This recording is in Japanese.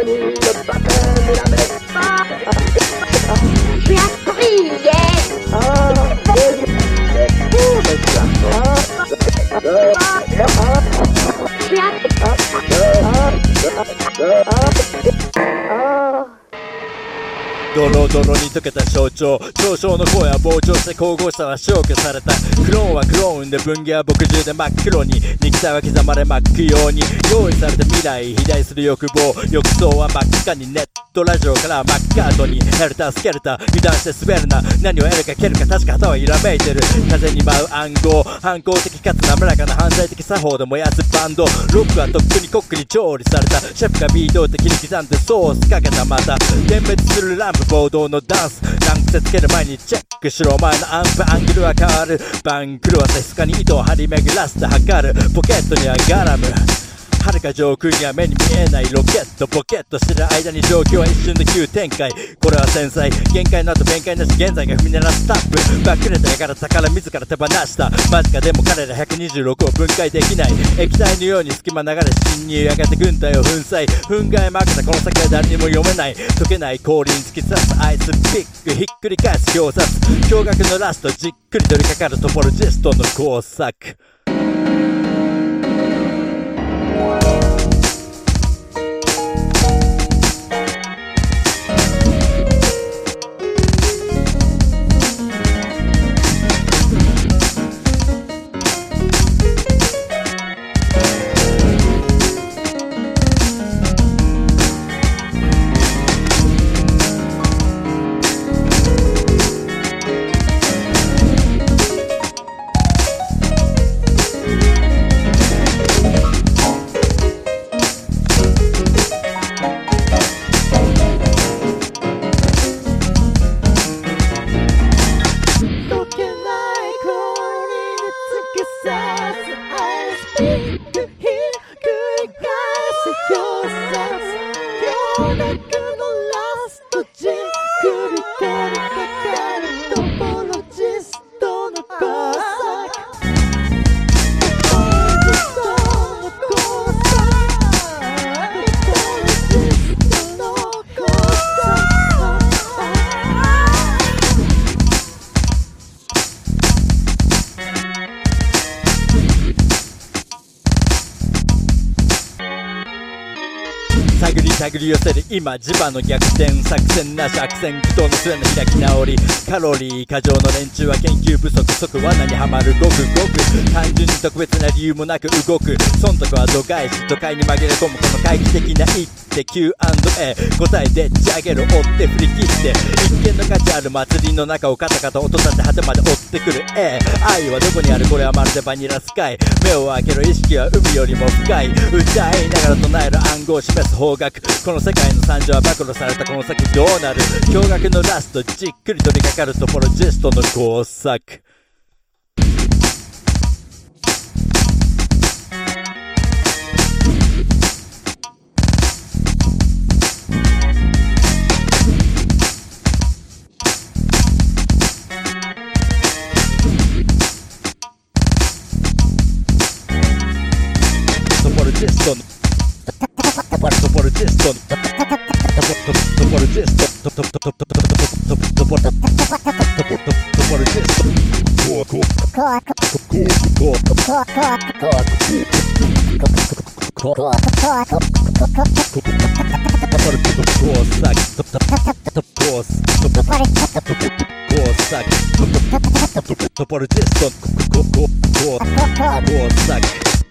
I need ドロドロに溶けた象徴。嘲笑の声は膨張して神々しさは消去された。クローンはクローンで分岐は墨汁で真っ黒に。肉体は刻まれ巻くように。用意された未来肥大する欲望。浴槽は真っ赤にネットラジオからマッカートにヘルタースケルター油断して滑るな。何を得るか蹴るか確か旗はひらめいてる。風に舞う暗号。反抗的かつ滑らかな犯罪的作法で燃やすバンド。ロックはとっくにコックに調理された。シェフがビートを敵に刻んでソースかけたまた。点滅するランプ暴動のダンス。ランクせつける前にチェックしろ。お前のアンプアングルは変わる。番狂わせかに糸を張り巡らせて測る。ポケットにはガラム。遥か上空には目に見えないロケットポケットしてる間に状況は一瞬で急展開。これは繊細。限界の後弁解なし。現在が踏み鳴らすタップ。バックレたやから宝自ら手放した。マジかでも彼ら126を分解できない。液体のように隙間流れ侵入やがて軍隊を粉砕。憤慨まけたこの先は誰にも読めない。解けない氷に突き刺す。アイスピックひっくり返す表札。驚愕のラストじっくり取り掛かるトポロジストの工作。Nossa! 探り探り寄せる今磁場の逆転作戦なし悪戦苦闘の末の開き直りカロリー過剰の連中は研究不足即罠にはまるごくごく単純に特別な理由もなく動く。損得は度外視都会に紛れ込むこの懐疑的な一手 Q&A 答えでっち上げる追って振り切って。一見の価値ある祭りの中をカタカタ音立て果てまで追ってくる。A 愛はどこにあるこれはまるでバニラスカイ。目を開けろ意識は海よりも深い。歌いながら唱える暗号を示す方角。この世界の惨状は暴露された。この先どうなる。驚愕のラストじっくり取り掛かるトポロジェストの工作。disto. Guardo por el disto. Por What is this? Por el disto. Косак, What is this?